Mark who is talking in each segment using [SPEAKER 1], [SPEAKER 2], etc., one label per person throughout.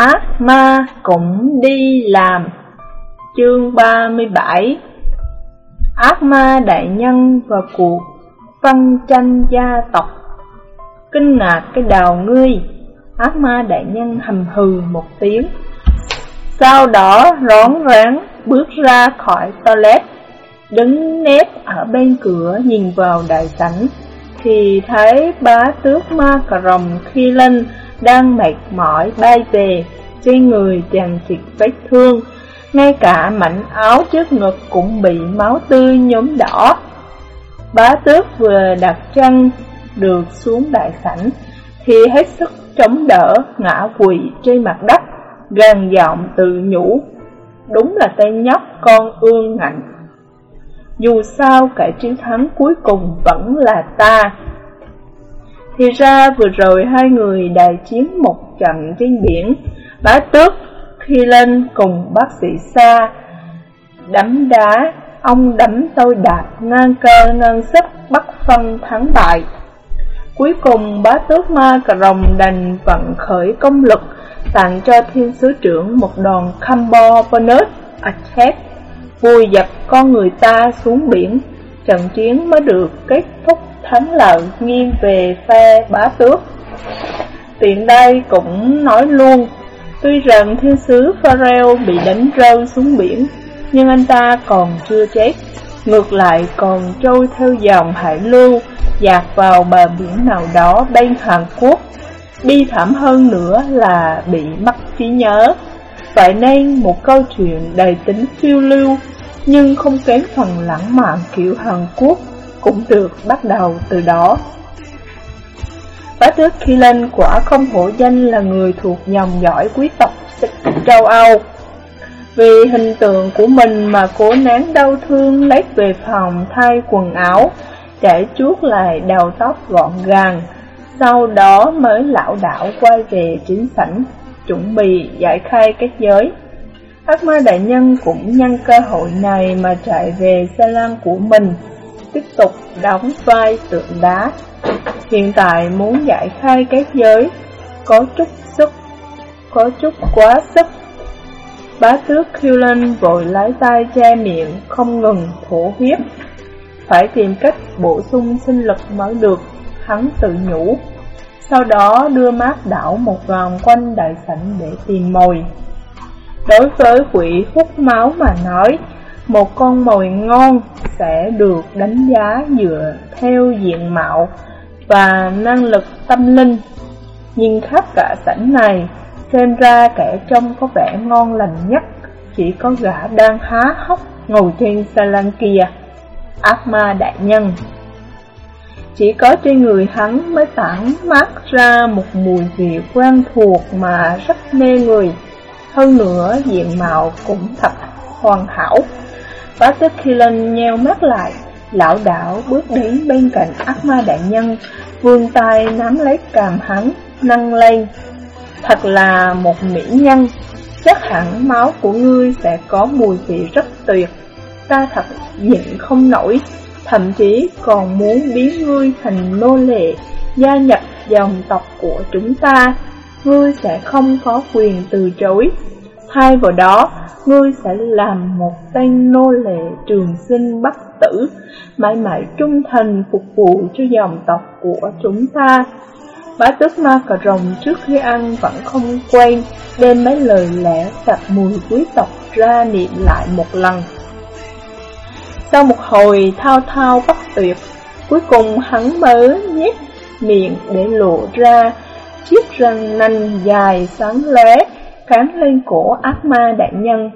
[SPEAKER 1] Ác ma cũng đi làm. Chương 37 Ác ma đại nhân và cuộc phân tranh gia tộc. Kinh ngạc cái đầu ngươi. Ác ma đại nhân hầm hừ một tiếng. Sau đó rón rén bước ra khỏi toilet, Đứng nép ở bên cửa nhìn vào đại sảnh, Thì thấy bá tước ma cà rồng khi lên đang mệt mỏi bay về, trên người tràn trịt vết thương, ngay cả mảnh áo trước ngực cũng bị máu tươi nhóm đỏ. Bá tước vừa đặt chân được xuống đại sảnh, thì hết sức chống đỡ ngã quỵ trên mặt đất, gàn giọng tự nhủ. Đúng là tên nhóc con ương ngạnh. Dù sao cả chiến thắng cuối cùng vẫn là ta. Thì ra vừa rồi hai người đại chiến một trận trên biển, bá tước khi lên cùng bác sĩ Sa đấm đá, ông đấm tôi đạp ngang cơ ngang sức bắt phân thắng bại. Cuối cùng bá tước ma cà rồng đành vận khởi công lực tặng cho thiên sứ trưởng một đòn combo bonus attack vùi dập con người ta xuống biển. Trận chiến mới được kết thúc thắng lợi nghiêng về phe bá tước. Tiện đây cũng nói luôn, tuy rằng thiên sứ Pharaoh bị đánh rơi xuống biển, nhưng anh ta còn chưa chết, ngược lại còn trôi theo dòng hải lưu, dạt vào bờ biển nào đó bên Hàn Quốc. Bi thảm hơn nữa là bị mất trí nhớ. Vậy nên một câu chuyện đầy tính phiêu lưu, nhưng không kém phần lãng mạn kiểu Hàn Quốc cũng được bắt đầu từ đó. Bá tước Khi quả không hổ danh là người thuộc dòng dõi quý tộc châu Âu. Vì hình tượng của mình mà cố nén đau thương lấy về phòng thay quần áo, để chuốt lại đầu tóc gọn gàng, sau đó mới lão đảo quay về chính sảnh, chuẩn bị giải khai kết giới. Ác ma đại nhân cũng nhân cơ hội này mà chạy về xe lan của mình, tiếp tục đóng vai tượng đá. Hiện tại muốn giải khai cái giới, có chút sức, có chút quá sức. Bá tước khiêu lên vội lái tay che miệng, không ngừng thổ huyết. Phải tìm cách bổ sung sinh lực mới được, hắn tự nhủ. Sau đó đưa mát đảo một vòng quanh đại sảnh để tìm mồi. Đối với quỷ hút máu mà nói, một con mồi ngon sẽ được đánh giá dựa theo diện mạo và năng lực tâm linh. Nhìn khắp cả sảnh này, xem ra kẻ trông có vẻ ngon lành nhất, chỉ có gã đang há hốc ngồi trên xe lan kia, ác ma đại nhân. Chỉ có trên người hắn mới tản mát ra một mùi vị quen thuộc mà rất mê người. Hơn nữa diện mạo cũng thật hoàn hảo. Patrick Killen khi lên nheo mắt lại, lão đảo bước đến bên cạnh ác ma đại nhân, vươn tay nắm lấy càm hắn, nâng lên. Thật là một mỹ nhân, chắc hẳn máu của ngươi sẽ có mùi vị rất tuyệt. Ta thật nhịn không nổi, thậm chí còn muốn biến ngươi thành nô lệ, gia nhập dòng tộc của chúng ta. Ngươi sẽ không có quyền từ chối. Thay vào đó, ngươi sẽ làm một tên nô lệ trường sinh bất tử, mãi mãi trung thành phục vụ cho dòng tộc của chúng ta. Bá tước ma cà rồng trước khi ăn vẫn không quen đem mấy lời lẽ sặc mùi quý tộc ra niệm lại một lần. Sau một hồi thao thao bất tuyệt, cuối cùng hắn mới nhét miệng để lộ ra chiếc răng nanh dài sáng lóe cán lên cổ ác ma đại nhân.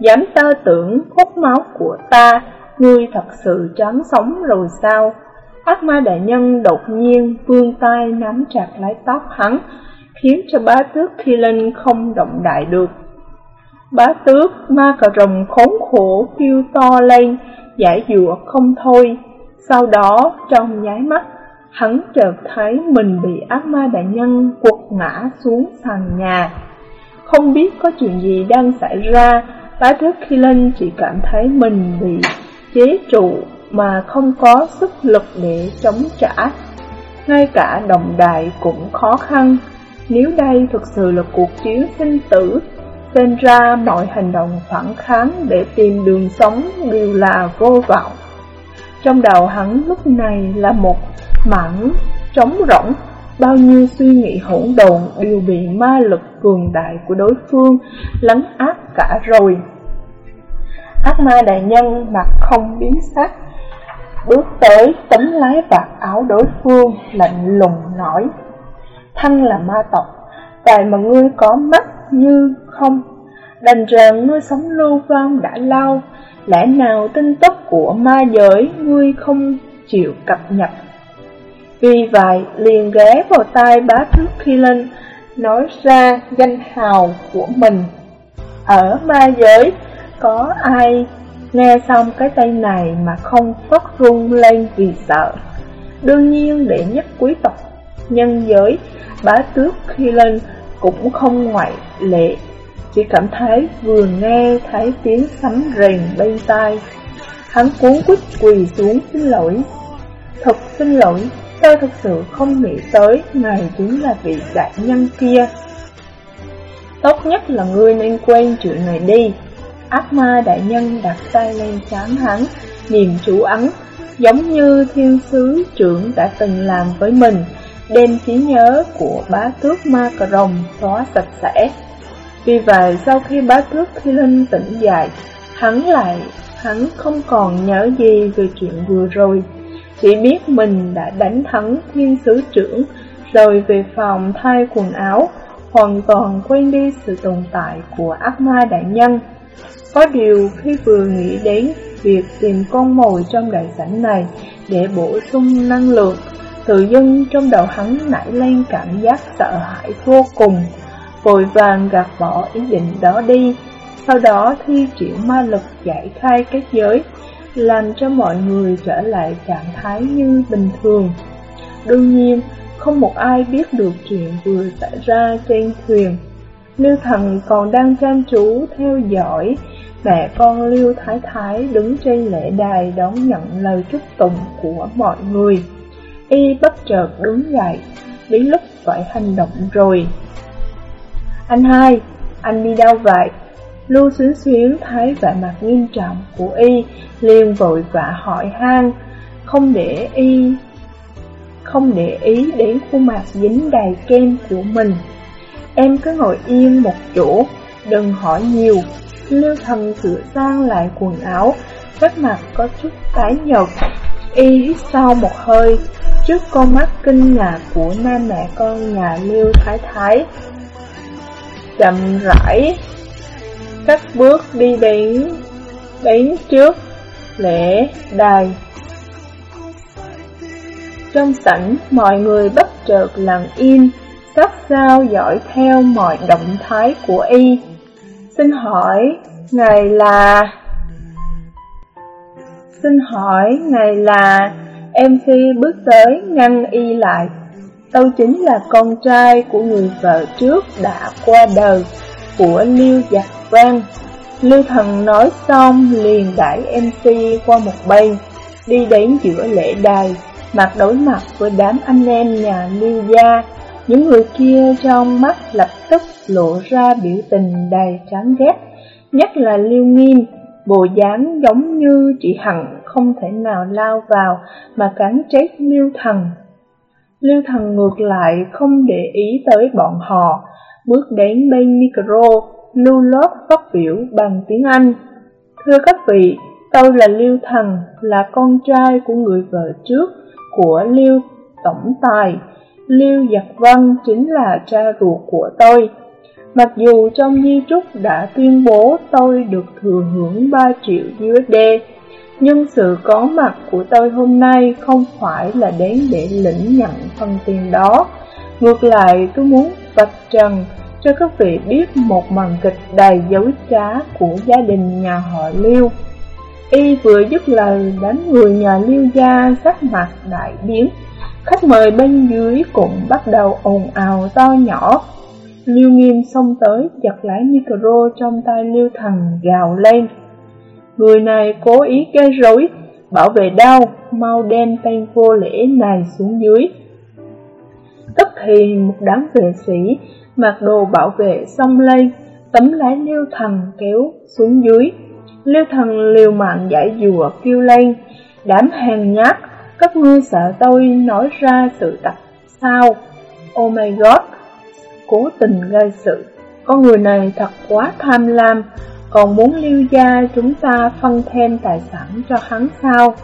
[SPEAKER 1] Dám tơ tưởng hút máu của ta, ngươi thật sự chán sống rồi sao? Ác ma đại nhân đột nhiên vươn tay nắm chặt lấy tóc hắn, khiến cho bá tước khi lên không động đại được. Bá tước ma cà rồng khốn khổ kêu to lên, giải dụa không thôi. Sau đó, trong nháy mắt, hắn chợt thấy mình bị ác ma đại nhân quật ngã xuống sàn nhà. Không biết có chuyện gì đang xảy ra, bá tước khi lên chỉ cảm thấy mình bị chế trụ mà không có sức lực để chống trả. Ngay cả đồng đại cũng khó khăn, Nếu đây thực sự là cuộc chiến sinh tử, xem ra mọi hành động phản kháng để tìm đường sống đều là vô vọng. Trong đầu hắn lúc này là một mảng trống rỗng, bao nhiêu suy nghĩ hỗn độn đều bị ma lực cường đại của đối phương lấn áp cả rồi. Ác ma đại nhân mặt không biến sắc, bước tới tấm lái vạt áo đối phương lạnh lùng nói Thân là ma tộc, tại mà ngươi có mắt như không Đành rằng ngươi sống lưu vong đã lâu Lẽ nào tin tức của ma giới ngươi không chịu cập nhật vì vậy liền ghé vào tai bá thước khi lên Nói ra danh hào của mình. Ở ma giới có ai nghe xong cái tay này mà không phất run lên vì sợ? Đương nhiên để nhất quý tộc nhân giới bá tước khi lên cũng không ngoại lệ chỉ cảm thấy vừa nghe thấy tiếng sấm rền bên tai. Hắn cuốn quýt quỳ xuống xin lỗi. Thật xin lỗi, tôi thực sự không nghĩ tới Ngài chính là vị đại nhân kia. Tốt nhất là ngươi nên quên chuyện này đi. Ác ma đại nhân đặt tay lên chán hắn Niềm chú ấn Giống như thiên sứ trưởng đã từng làm với mình Đem trí nhớ của bá tước ma cà rồng xóa sạch sẽ. Vì vậy sau khi bá tước khi linh tỉnh dậy, hắn lại, hắn không còn nhớ gì về chuyện vừa rồi. Chỉ biết mình đã đánh thắng thiên sứ trưởng, rồi về phòng thay quần áo, hoàn toàn quên đi sự tồn tại của ác ma đại nhân. Có điều khi vừa nghĩ đến việc tìm con mồi trong đại sảnh này để bổ sung năng lượng, tự dưng trong đầu hắn nảy lên cảm giác sợ hãi vô cùng vội vàng gạt bỏ ý định đó đi, sau đó thi triển ma lực giải khai kết giới, làm cho mọi người trở lại trạng thái như bình thường. Đương nhiên, không một ai biết được chuyện vừa xảy ra trên thuyền. Lưu Thần còn đang chăm chú theo dõi mẹ con Lưu Thái Thái đứng trên lễ đài đón nhận lời chúc tụng của mọi người. Y bất chợt đứng dậy, đến lúc phải hành động rồi. Anh hai, anh đi đâu vậy? Lưu xuyến xuyến thấy vẻ mặt nghiêm trọng của y, liền vội vã hỏi han, không để y không để ý đến khuôn mặt dính đầy kem của mình. Em cứ ngồi yên một chỗ, đừng hỏi nhiều. Lưu thần sửa sang lại quần áo, vết mặt có chút tái nhợt. Y hít sâu một hơi, trước con mắt kinh ngạc của nam mẹ con nhà Lưu Thái Thái chậm rãi các bước đi đến đến trước lễ đài. Trong sảnh, mọi người bất chợt lặng im, sát sao dõi theo mọi động thái của y. Xin hỏi, ngài là... Xin hỏi, ngài là... Em phi bước tới ngăn y lại Tôi chính là con trai của người vợ trước đã qua đời của Liêu Giặc Văn. Lưu Thần nói xong liền đẩy MC qua một bên, đi đến giữa lễ đài, mặt đối mặt với đám anh em nhà Lưu Gia. Những người kia trong mắt lập tức lộ ra biểu tình đầy chán ghét, nhất là Lưu Nghiêm, bộ dáng giống như chị Hằng không thể nào lao vào mà cắn chết Lưu Thần. Lưu Thần ngược lại không để ý tới bọn họ, bước đến bên micro, lưu lót phát biểu bằng tiếng Anh. Thưa các vị, tôi là Lưu Thần, là con trai của người vợ trước của Lưu Tổng Tài. Lưu Giặc Văn chính là cha ruột của tôi. Mặc dù trong di trúc đã tuyên bố tôi được thừa hưởng 3 triệu USD, nhưng sự có mặt của tôi hôm nay không phải là đến để lĩnh nhận phần tiền đó. Ngược lại, tôi muốn vạch trần cho các vị biết một màn kịch đầy dấu trá của gia đình nhà họ Liêu. Y vừa dứt lời đám người nhà Liêu gia sắc mặt đại biến. Khách mời bên dưới cũng bắt đầu ồn ào to nhỏ. Liêu nghiêm xông tới giật lấy micro trong tay Liêu thần gào lên. Người này cố ý gây rối, bảo vệ đau, mau đem tên vô lễ này xuống dưới. Tức thì một đám vệ sĩ mặc đồ bảo vệ xông lên, tấm lái liêu thần kéo xuống dưới. Liêu thần liều mạng giải dùa kêu lên, đám hàng nhát, các ngươi sợ tôi nói ra sự thật sao? Oh my god, cố tình gây sự. Con người này thật quá tham lam, còn muốn liêu gia chúng ta phân thêm tài sản cho hắn sao?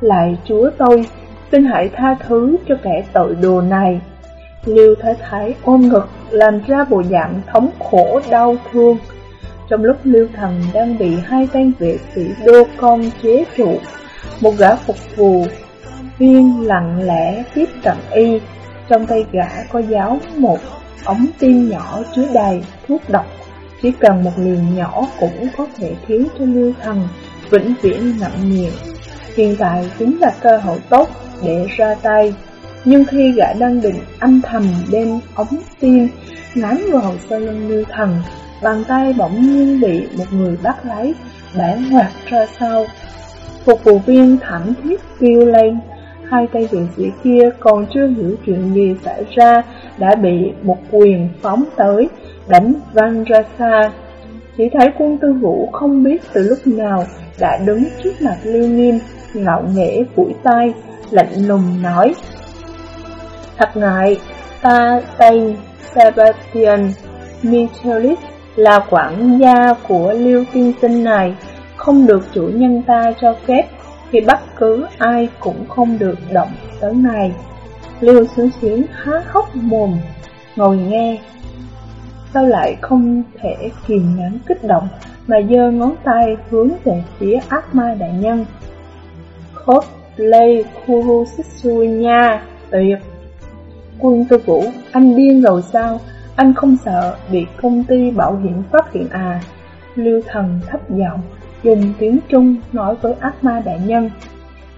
[SPEAKER 1] Lại chúa tôi, xin hãy tha thứ cho kẻ tội đồ này. Liêu Thái Thái ôm ngực, làm ra bộ dạng thống khổ đau thương. Trong lúc Liêu Thần đang bị hai tên vệ sĩ đô con chế trụ, một gã phục vụ viên lặng lẽ tiếp cận y, trong tay gã có giáo một ống tim nhỏ chứa đầy thuốc độc, chỉ cần một liều nhỏ cũng có thể khiến cho Liêu Thần vĩnh viễn ngậm miệng. Hiện tại chính là cơ hội tốt để ra tay. Nhưng khi gã đang định âm thầm đem ống tim ngắn vào sau lưng như thần, bàn tay bỗng nhiên bị một người bắt lấy, bẻ ngoặt ra sau. Phục vụ viên thảm thiết kêu lên, hai tay viện sĩ kia còn chưa hiểu chuyện gì xảy ra, đã bị một quyền phóng tới, đánh văng ra xa. Chỉ thấy quân tư vũ không biết từ lúc nào đã đứng trước mặt Lưu Nghiêm, ngạo nghễ phủi tay, lạnh lùng nói. Thật ngại, ta tên Sebastian Michelis là quản gia của Liêu Tiên Sinh này, không được chủ nhân ta cho phép, thì bất cứ ai cũng không được động tới này. Liêu xứ Xuyến há hốc mồm, ngồi nghe. Sao lại không thể kìm nén kích động mà giơ ngón tay hướng về phía ác ma đại nhân? Khốt Lê Kurusitsunya tuyệt Quân tư vũ, anh điên rồi sao? Anh không sợ bị công ty bảo hiểm phát hiện à? Lưu thần thấp giọng, dùng tiếng Trung nói với ác ma đại nhân.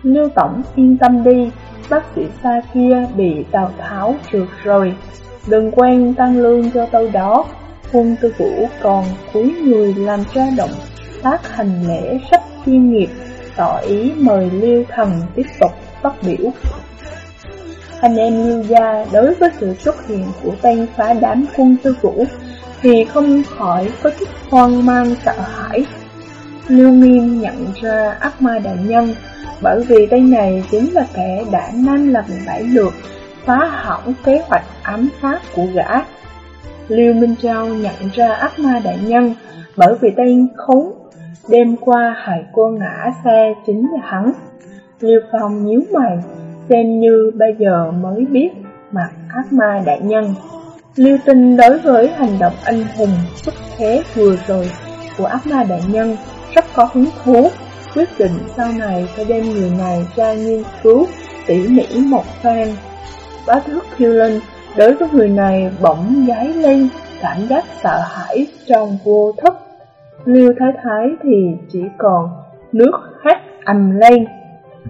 [SPEAKER 1] Lưu tổng yên tâm đi, bác sĩ xa kia bị Tào Tháo trượt rồi. Đừng quen tăng lương cho tôi đó. Quân tư vũ còn cúi người làm ra động tác hành lễ rất chuyên nghiệp, tỏ ý mời Lưu thần tiếp tục phát biểu. Anh em Lưu Gia đối với sự xuất hiện của tên phá đám quân tư vũ thì không khỏi có chút hoang mang sợ hãi. Lưu Nghiêm nhận ra ác ma đại nhân, bởi vì tên này chính là kẻ đã năm lần bảy lượt phá hỏng kế hoạch ám sát của gã. Lưu Minh Châu nhận ra ác ma đại nhân, bởi vì tên khốn, đêm qua hại cô ngã xe chính là hắn. Lưu Phong nhíu mày xem như bây giờ mới biết mặt ác ma đại nhân. Lưu tinh đối với hành động anh hùng xuất thế vừa rồi của ác ma đại nhân rất có hứng thú, quyết định sau này phải đem người này ra nghiên cứu tỉ mỉ một phen. Bá thước khiêu linh đối với người này bỗng giấy lên cảm giác sợ hãi trong vô thức. Lưu Thái Thái thì chỉ còn nước hát ầm lên,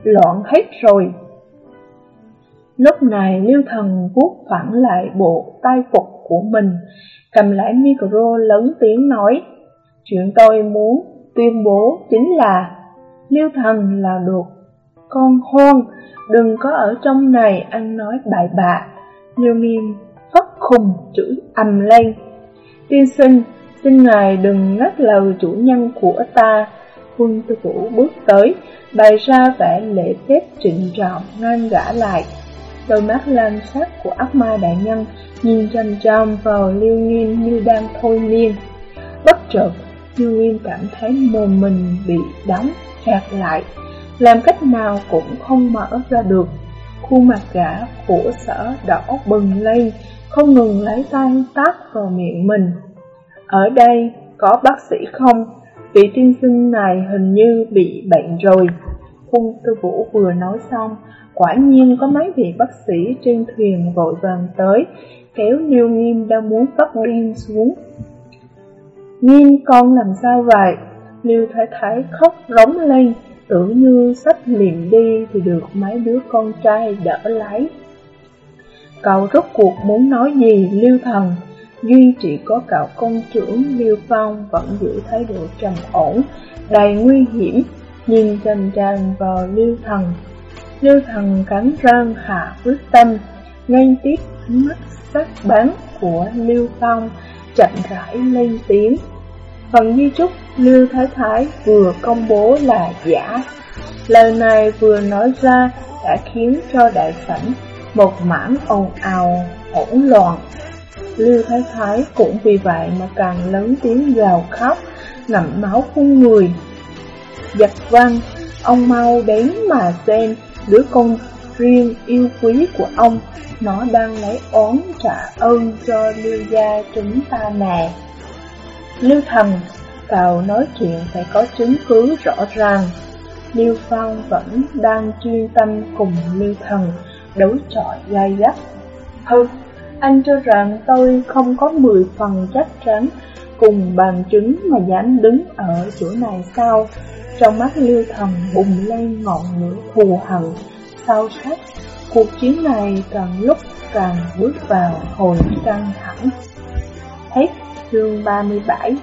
[SPEAKER 1] loạn hết rồi. Lúc này liêu Thần vuốt phẳng lại bộ tai phục của mình, cầm lại micro lớn tiếng nói, chuyện tôi muốn tuyên bố chính là liêu Thần là đột con hoang, đừng có ở trong này ăn nói bại bạ. liêu Nghiêm phất khùng chửi ầm lên. Tiên sinh, xin ngài đừng ngắt lời chủ nhân của ta. Quân tư vũ bước tới, bày ra vẻ lễ phép trịnh trọng ngăn gã lại. Đôi mắt lam sắc của ác ma đại nhân nhìn chăm chăm vào Lưu Nghiêm như đang thôi miên. Bất chợt, Lưu Nghiêm cảm thấy mồm mình bị đóng, chặt lại, làm cách nào cũng không mở ra được. Khuôn mặt gã của sở đỏ bừng lên, không ngừng lấy tay tát vào miệng mình. Ở đây có bác sĩ không? Vị tiên sinh này hình như bị bệnh rồi. Khung tư vũ vừa nói xong, Quả nhiên có mấy vị bác sĩ trên thuyền vội vàng tới, kéo Niêu Nghiêm đang muốn tóc điên xuống. Nghiêm con làm sao vậy? Liêu Thái Thái khóc rống lên, tưởng như sắp liền đi thì được mấy đứa con trai đỡ lấy. Cậu rốt cuộc muốn nói gì Liêu Thần? Duy chỉ có cậu công trưởng Liêu Phong vẫn giữ thái độ trầm ổn, đầy nguy hiểm, nhìn trầm tràn vào Liêu Thần Lưu thần cắn răng hạ quyết tâm, ngay tiếp ánh mắt sắc bén của Lưu Phong chậm rãi lên tiếng. Phần di trúc Lưu Thái Thái vừa công bố là giả. Lời này vừa nói ra đã khiến cho đại sảnh một mảng ồn ào hỗn loạn. Lưu Thái Thái cũng vì vậy mà càng lớn tiếng gào khóc, ngậm máu khung người. Giật văn, ông mau đến mà xem đứa con riêng yêu quý của ông, nó đang lấy oán trả ơn cho Lưu gia chúng ta nè. Lưu thần, vào nói chuyện phải có chứng cứ rõ ràng. Lưu Phong vẫn đang chuyên tâm cùng Lưu thần đấu chọi gai gắt. Hừ, anh cho rằng tôi không có 10 phần chắc chắn cùng bằng chứng mà dám đứng ở chỗ này sao? Trong mắt Lưu Thần bùng lên ngọn lửa thù hận, sâu sắc. Cuộc chiến này càng lúc càng bước vào hồi căng thẳng. Hết chương 37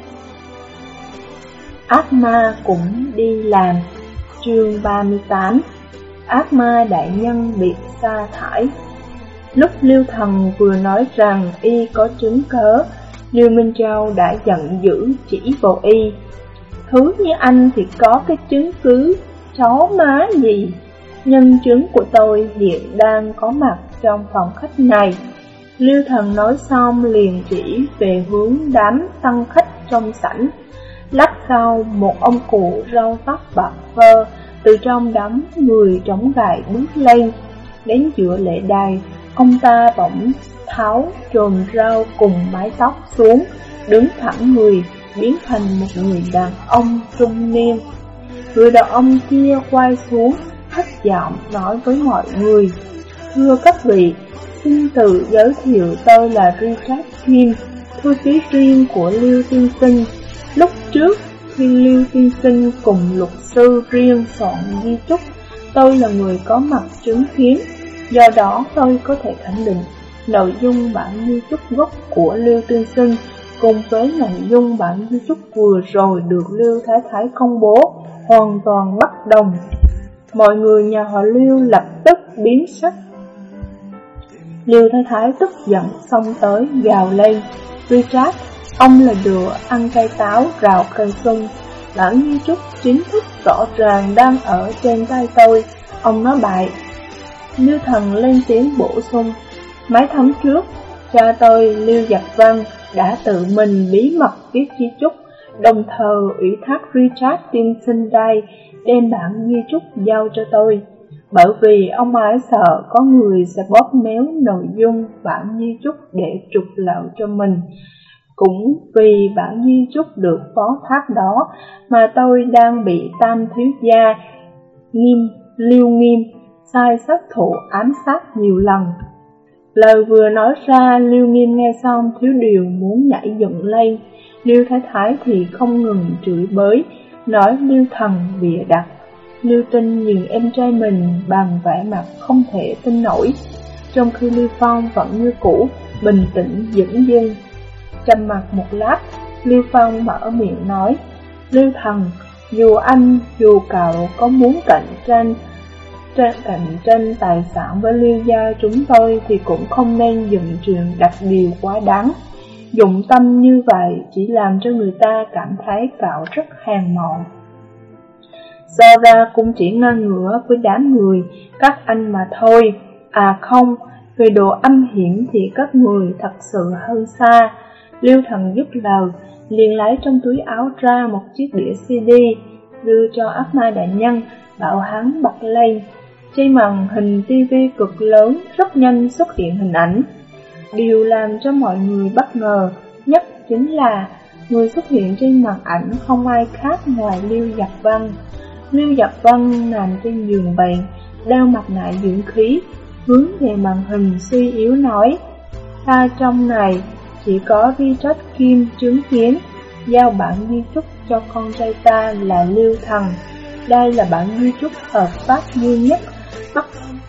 [SPEAKER 1] Ác ma cũng đi làm. Chương 38 Ác ma đại nhân bị sa thải. Lúc Lưu Thần vừa nói rằng y có chứng cớ Lưu Minh Châu đã giận dữ chỉ vào y. Thứ như anh thì có cái chứng cứ chó má gì? Nhân chứng của tôi hiện đang có mặt trong phòng khách này. Lưu Thần nói xong liền chỉ về hướng đám tăng khách trong sảnh. Lắp sau, một ông cụ râu tóc bạc phơ từ trong đám người trống gài bước lên. Đến giữa lễ đài, Ông ta bỗng tháo trồn rau cùng mái tóc xuống, Đứng thẳng người biến thành một người đàn ông trung niên. Người đàn ông kia quay xuống thất giọng nói với mọi người Thưa các vị, xin tự giới thiệu tôi là Richard Kim Thư ký riêng của Lưu Tiên Sinh. Lúc trước khi Lưu Tiên Sinh cùng luật sư riêng soạn di chúc, tôi là người có mặt chứng kiến, do đó tôi có thể khẳng định nội dung bản di chúc gốc của Lưu Tiên Sinh cùng với nội dung bản di chúc vừa rồi được Lưu Thái Thái công bố hoàn toàn bất đồng. Mọi người nhà họ Lưu lập tức biến sắc. Lưu Thái Thái tức giận xông tới gào lên, Richard Ông là đùa ăn cây táo rào cây xuân. Bản di chúc chính thức rõ ràng đang ở trên tay tôi. Ông nói bại. Lưu thần lên tiếng bổ sung. Mấy tháng trước Cha tôi Lưu Giặc Văn đã tự mình bí mật viết di chúc Đồng thời ủy thác Richard tiên sinh đây Đem bản di chúc giao cho tôi Bởi vì ông ấy sợ có người sẽ bóp méo nội dung bản di chúc để trục lợi cho mình cũng vì bản di chúc được phó thác đó mà tôi đang bị tam thiếu gia nghiêm, lưu nghiêm, sai sát thủ ám sát nhiều lần. Lời vừa nói ra, Lưu Nghiêm nghe xong thiếu điều muốn nhảy dựng lên. Lưu Thái Thái thì không ngừng chửi bới, nói Lưu Thần bịa đặt. Lưu Tinh nhìn em trai mình bằng vẻ mặt không thể tin nổi. Trong khi Lưu Phong vẫn như cũ, bình tĩnh dững dưng, Trầm mặt một lát, Lưu Phong mở miệng nói, Lưu Thần, dù anh, dù cậu có muốn cạnh tranh, trên cạnh tranh tài sản với Lưu Gia chúng tôi thì cũng không nên dựng trường đặt điều quá đáng. Dụng tâm như vậy chỉ làm cho người ta cảm thấy cậu rất hèn mọn. Do ra cũng chỉ ngang ngửa với đám người, các anh mà thôi. À không, về độ âm hiểm thì các người thật sự hơn xa. Lưu thần giúp lời, liền lấy trong túi áo ra một chiếc đĩa CD, đưa cho ác ma đại nhân, bảo hắn bật lên. Trên màn hình TV cực lớn rất nhanh xuất hiện hình ảnh. Điều làm cho mọi người bất ngờ nhất chính là người xuất hiện trên màn ảnh không ai khác ngoài Lưu Giặc Văn. Lưu Giặc Văn nằm trên giường bệnh, đeo mặt nạ dưỡng khí, hướng về màn hình suy yếu nói, ta trong này chỉ có Richard Kim chứng kiến giao bản di chúc cho con trai ta là Lưu Thần. Đây là bản di chúc hợp pháp duy nhất, bất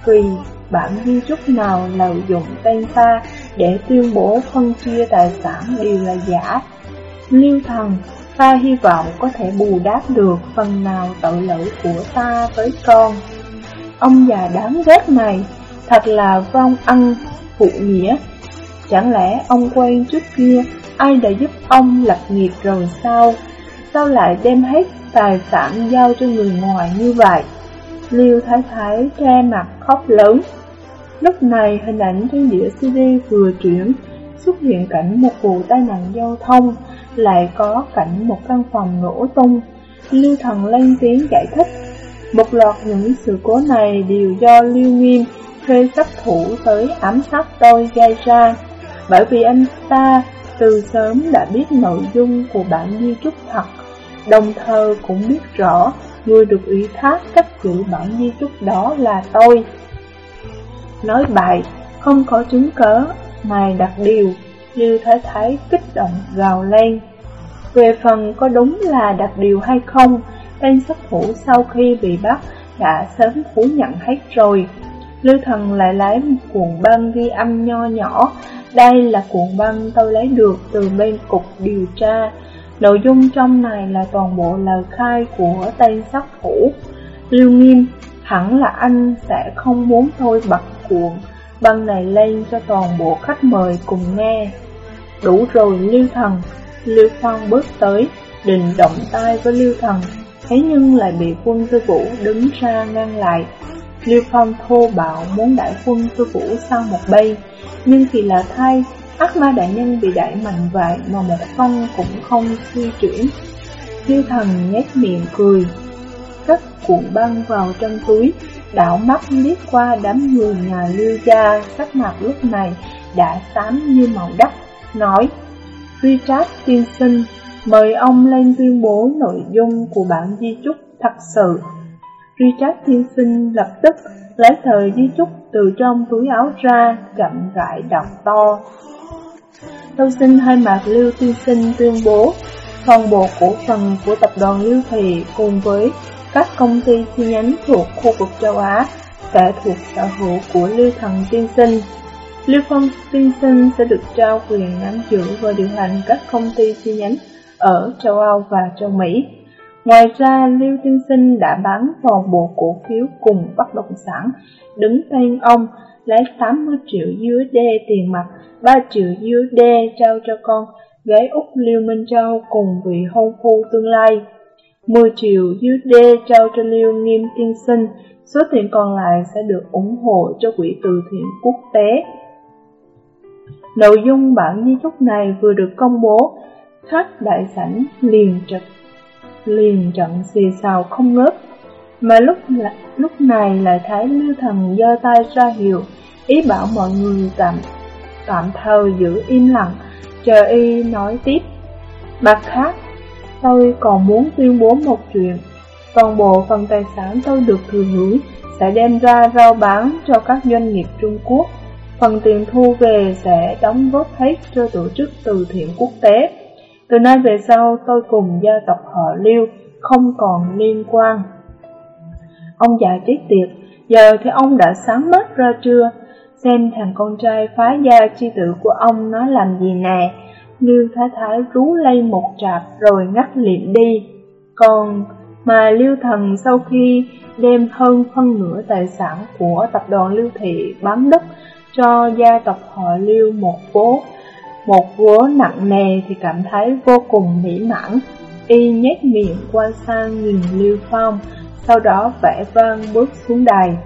[SPEAKER 1] kỳ bản di chúc nào lợi dụng tên ta để tuyên bố phân chia tài sản đều là giả. liêu Thần, ta hy vọng có thể bù đắp được phần nào tội lỗi của ta với con. Ông già đáng ghét này, thật là vong ân phụ nghĩa. Chẳng lẽ ông quen trước kia ai đã giúp ông lập nghiệp rồi sao? Sao lại đem hết tài sản giao cho người ngoài như vậy? Liêu Thái Thái che mặt khóc lớn. Lúc này hình ảnh trên đĩa CD vừa chuyển, xuất hiện cảnh một vụ tai nạn giao thông, lại có cảnh một căn phòng nổ tung. Lưu Thần lên tiếng giải thích, một loạt những sự cố này đều do Lưu Nghiêm thuê sát thủ tới ám sát tôi gây ra, bởi vì anh ta từ sớm đã biết nội dung của bản di chúc thật, đồng thời cũng biết rõ Ngươi được ủy thác cách giữ bản di chúc đó là tôi. Nói bài, không có chứng cớ, ngài đặt điều, như Thái Thái kích động gào lên. Về phần có đúng là đặt điều hay không, tên sát thủ sau khi bị bắt đã sớm phủ nhận hết rồi. Lưu Thần lại lấy một cuộn băng ghi âm nho nhỏ, đây là cuộn băng tôi lấy được từ bên cục điều tra. Nội dung trong này là toàn bộ lời khai của tây sát thủ. Lưu Nghiêm, hẳn là anh sẽ không muốn thôi bật cuộn băng này lên cho toàn bộ khách mời cùng nghe. Đủ rồi Lưu Thần, Lưu Phong bước tới, định động tay với Lưu Thần, thế nhưng lại bị quân tư vũ đứng ra ngăn lại. Lưu Phong thô bạo muốn đẩy quân tư vũ sang một bên, nhưng kỳ lạ thay, ác ma đại nhân bị đẩy mạnh vậy mà một phong cũng không di chuyển. Lưu Thần nhếch miệng cười, cất cuộn băng vào trong túi, đảo mắt liếc qua đám người nhà Lưu gia, sắc mặt lúc này đã xám như màu đất, nói Richard tiên sinh, mời ông lên tuyên bố nội dung của bản di chúc thật sự. Richard tiên sinh lập tức lấy thời di chúc từ trong túi áo ra, chậm rãi đọc to. Tôi xin hai mặt Lưu tiên sinh tuyên bố, toàn bộ cổ phần của tập đoàn Lưu Thị cùng với các công ty chi nhánh thuộc khu vực châu Á sẽ thuộc sở hữu của Lưu Thần tiên sinh. Lưu Phong tiên sinh sẽ được trao quyền nắm giữ và điều hành các công ty chi nhánh ở châu Âu và châu Mỹ. Ngoài ra, Lưu Tiên Sinh đã bán toàn bộ cổ phiếu cùng bất động sản, đứng tên ông lấy 80 triệu USD tiền mặt, 3 triệu USD trao cho con gái Úc liêu Minh Châu cùng vị hôn phu tương lai. 10 triệu USD trao cho liêu Nghiêm Tiên Sinh, số tiền còn lại sẽ được ủng hộ cho quỹ từ thiện quốc tế. Nội dung bản di chúc này vừa được công bố, khách đại sảnh liền trật liền trận xì xào không ngớt. Mà lúc lúc này lại thấy Lưu Thần giơ tay ra hiệu, ý bảo mọi người tạm tạm thời giữ im lặng, chờ y nói tiếp. Mặt khác, tôi còn muốn tuyên bố một chuyện. Toàn bộ phần tài sản tôi được thừa hưởng sẽ đem ra rao bán cho các doanh nghiệp Trung Quốc. Phần tiền thu về sẽ đóng góp hết cho tổ chức từ thiện quốc tế. Từ nay về sau tôi cùng gia tộc họ Liêu không còn liên quan. Ông già chết tiệt, giờ thì ông đã sáng mắt ra chưa? Xem thằng con trai phá gia chi tử của ông nó làm gì nè? Liêu Thái Thái rú lây một trạp rồi ngắt liệm đi. Còn mà Liêu Thần sau khi đem hơn phân nửa tài sản của tập đoàn Liêu Thị bám đất cho gia tộc họ Liêu một phố một vố nặng nề thì cảm thấy vô cùng mỹ mãn. Y nhét miệng qua sang nhìn Lưu Phong, sau đó vẽ vang bước xuống đài.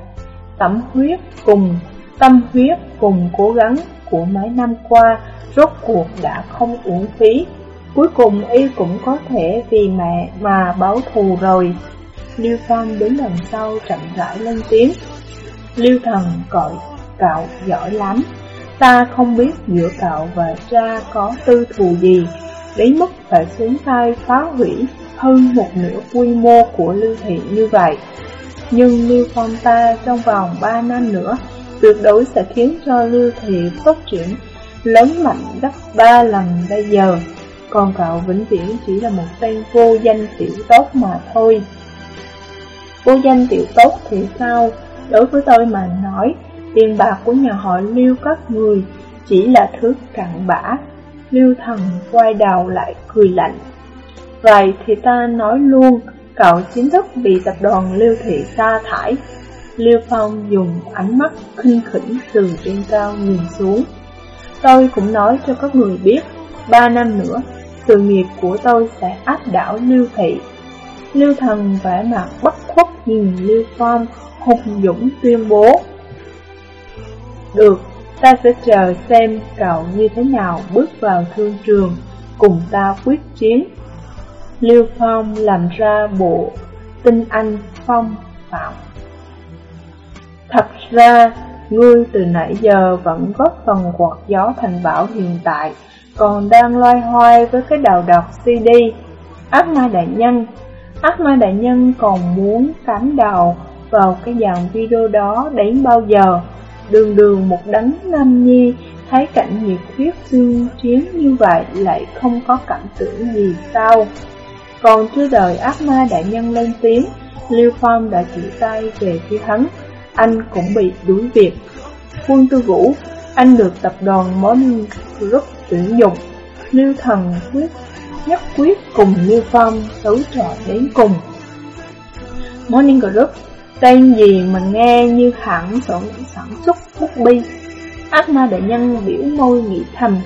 [SPEAKER 1] Tẩm huyết cùng, tâm huyết cùng cố gắng của mấy năm qua rốt cuộc đã không uổng phí. Cuối cùng y cũng có thể vì mẹ mà báo thù rồi. Lưu Phong đến lần sau chậm rãi lên tiếng. Lưu Thần gọi cậu giỏi lắm. Ta không biết giữa cậu và cha có tư thù gì, đến mức phải xuống tay phá hủy hơn một nửa quy mô của Lưu Thị như vậy. Nhưng Lưu Phong ta trong vòng 3 năm nữa tuyệt đối sẽ khiến cho Lưu Thị phát triển lớn mạnh gấp 3 lần bây giờ. Còn cậu vĩnh viễn chỉ là một tên vô danh tiểu tốt mà thôi. Vô danh tiểu tốt thì sao? Đối với tôi mà nói, Tiền bạc của nhà họ Lưu các người chỉ là thứ cặn bã. Lưu thần quay đầu lại cười lạnh. Vậy thì ta nói luôn, cậu chính thức bị tập đoàn Lưu Thị sa thải. Liêu Phong dùng ánh mắt khinh khỉnh từ trên cao nhìn xuống. Tôi cũng nói cho các người biết, ba năm nữa, sự nghiệp của tôi sẽ áp đảo Liêu Thị. Liêu Thần vẻ mặt bất khuất nhìn Liêu Phong, hùng dũng tuyên bố. Được, ta sẽ chờ xem cậu như thế nào bước vào thương trường, cùng ta quyết chiến. Liêu Phong làm ra bộ tinh anh phong phạm. Thật ra, ngươi từ nãy giờ vẫn góp phần quạt gió thành bảo hiện tại, còn đang loay hoay với cái đầu đọc CD. Ác ma đại nhân, ác ma đại nhân còn muốn cắm đầu vào cái dạng video đó đến bao giờ? Đường đường một đấng nam nhi, thấy cảnh nhiệt huyết xương chiến như vậy lại không có cảm tưởng gì sao? Còn chưa đợi ác ma đại nhân lên tiếng, Liêu Phong đã chỉ tay về phía hắn, anh cũng bị đuổi việc. Quân Tư Vũ, anh được tập đoàn Morning Group tuyển dụng. Liêu Thần quyết nhất quyết cùng Liêu Phong đấu trò đến cùng. Morning Group, tên gì mà nghe như hẳn sản, sản xuất bút bi. Ác ma đại nhân biểu môi nghĩ thầm,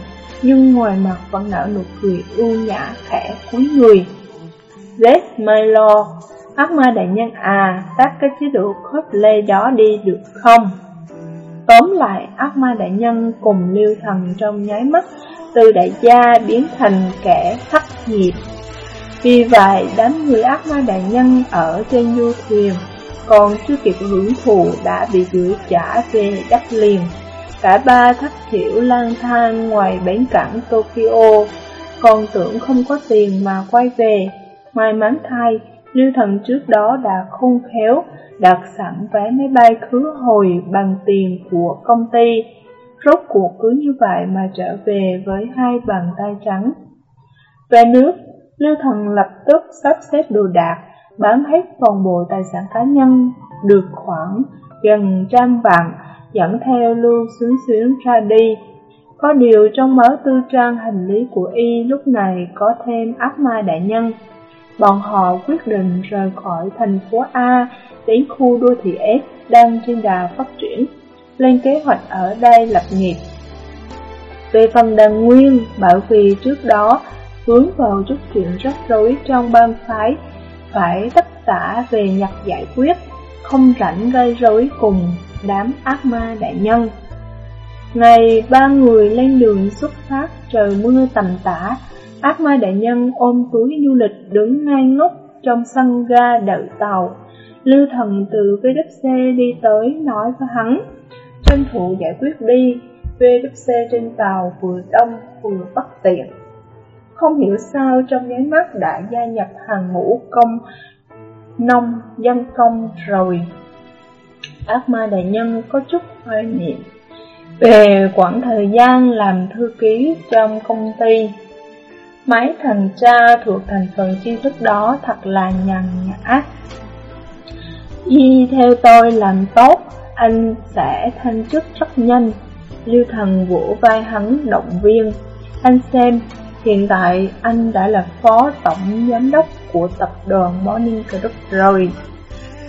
[SPEAKER 1] nhưng ngoài mặt vẫn nở nụ cười ưu nhã khẽ cúi người. Let Milo, Ác ma đại nhân à, tắt cái chế độ cosplay đó đi được không? Tóm lại, ác ma đại nhân cùng lưu thần trong nháy mắt, từ đại gia biến thành kẻ thất nghiệp. Vì vậy, đám người ác ma đại nhân ở trên du thuyền, còn chưa kịp hưởng thụ đã bị gửi trả về đất liền. Cả ba thất thiểu lang thang ngoài bến cảng Tokyo, còn tưởng không có tiền mà quay về. May mắn thay, Lưu Thần trước đó đã khôn khéo, đặt sẵn vé máy bay khứ hồi bằng tiền của công ty. Rốt cuộc cứ như vậy mà trở về với hai bàn tay trắng. Về nước, Lưu Thần lập tức sắp xếp đồ đạc, bán hết toàn bộ tài sản cá nhân, được khoảng gần trăm vạn, dẫn theo Lưu Xuyến Xuyến ra đi. Có điều trong mớ tư trang hành lý của y lúc này có thêm ác ma đại nhân. Bọn họ quyết định rời khỏi thành phố A đến khu đô thị S đang trên đà phát triển, lên kế hoạch ở đây lập nghiệp. Về phần đàn nguyên, bởi vì trước đó vướng vào chút chuyện rắc rối trong ban phái, phải tất tả về nhặt giải quyết, không rảnh gây rối cùng đám ác ma đại nhân. Ngày ba người lên đường xuất phát trời mưa tầm tã, Ác ma đại nhân ôm túi du lịch đứng ngay ngốc trong sân ga đợi tàu. Lưu thần từ VWC đi tới nói với hắn, tranh thủ giải quyết đi, VWC trên tàu vừa đông vừa bất tiện. Không hiểu sao trong nháy mắt đã gia nhập hàng ngũ công nông dân công rồi. Ác ma đại nhân có chút hoài niệm về quãng thời gian làm thư ký trong công ty Mấy thành tra thuộc thành phần tri thức đó thật là nhằn nhã. Y theo tôi làm tốt, anh sẽ thanh chức rất nhanh. Lưu thần vỗ vai hắn động viên. Anh xem, hiện tại anh đã là phó tổng giám đốc của tập đoàn Morning Group rồi.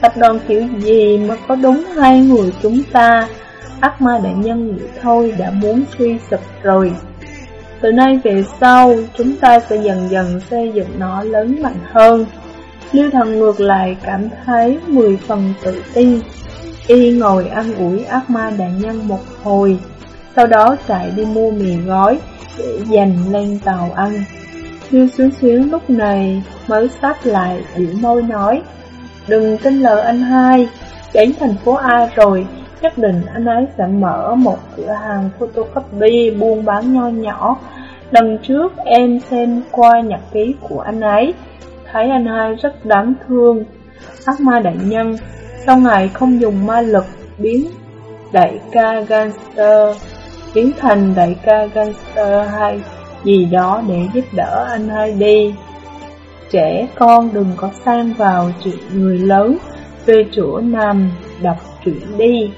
[SPEAKER 1] Tập đoàn kiểu gì mà có đúng hai người chúng ta? Ác ma đại nhân nghĩ thôi đã muốn suy sụp rồi. Từ nay về sau, chúng ta sẽ dần dần xây dựng nó lớn mạnh hơn. Lưu thần ngược lại cảm thấy mười phần tự tin. Y ngồi ăn ủi ác ma đại nhân một hồi, sau đó chạy đi mua mì gói để dành lên tàu ăn. Lưu xuyến xuyến lúc này mới sát lại giữ môi nói, đừng tin lời anh hai, đến thành phố A rồi, chắc định anh ấy sẽ mở một cửa hàng photocopy buôn bán nho nhỏ. Lần trước em xem qua nhật ký của anh ấy, thấy anh hai rất đáng thương. Ác ma đại nhân, sau ngày không dùng ma lực biến đại ca gangster, biến thành đại ca gangster hay gì đó để giúp đỡ anh hai đi. Trẻ con đừng có sang vào chuyện người lớn, về chỗ nằm đọc truyện đi.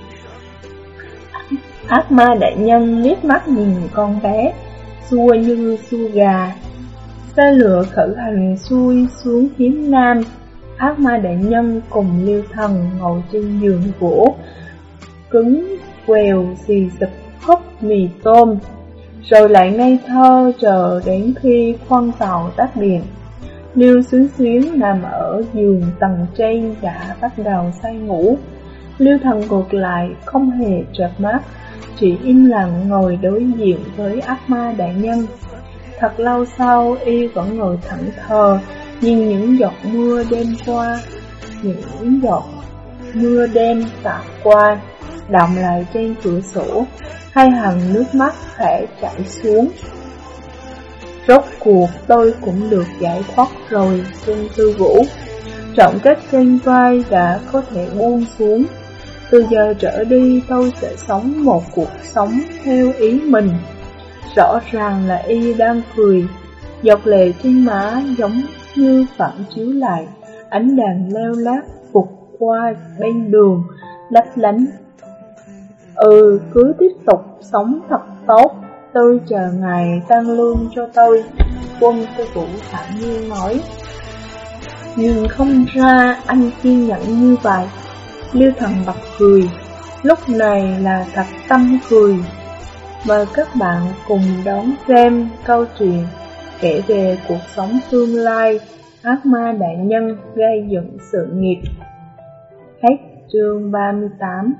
[SPEAKER 1] Ác ma đại nhân liếc mắt nhìn con bé, xua như xua gà. Xe lửa khởi hành xuôi xuống phía nam, Ác ma đại nhân cùng liêu thần ngồi trên giường gỗ. Cứng, quèo, xì sụp khóc mì tôm. Rồi lại ngây thơ chờ đến khi khoan tàu tắt điện. Liêu xuyến xuyến nằm ở giường tầng trên đã bắt đầu say ngủ. Liêu thần ngược lại không hề chợt mắt. Chỉ im lặng ngồi đối diện với ác ma đại nhân. Thật lâu sau, y vẫn ngồi thẳng thờ, Nhìn những giọt mưa đêm qua, Những giọt mưa đêm tạt qua, đọng lại trên cửa sổ, Hai hàng nước mắt khẽ chảy xuống. Rốt cuộc, tôi cũng được giải thoát rồi Xuân tư vũ. Trọng trách trên vai đã có thể buông xuống. Từ giờ trở đi tôi sẽ sống một cuộc sống theo ý mình. Rõ ràng là y đang cười. Giọt lệ trên má giống như phản chiếu lại. Ánh đèn leo lát vụt qua bên đường lấp lánh. Ừ, cứ tiếp tục sống thật tốt. Tôi chờ ngày tăng lương cho tôi. Quân tư vũ thản nhiên nói. Nhưng không ra anh kiên nhẫn như vậy. Liêu thần bật cười, Lúc này là thật tâm cười Mời các bạn cùng đón xem câu chuyện kể về cuộc sống tương lai ác ma đại nhân gây dựng sự nghiệp. Hết chương 38